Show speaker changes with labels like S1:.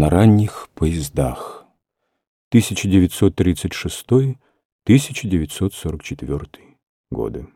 S1: на ранних поездах 1936-1944 годы.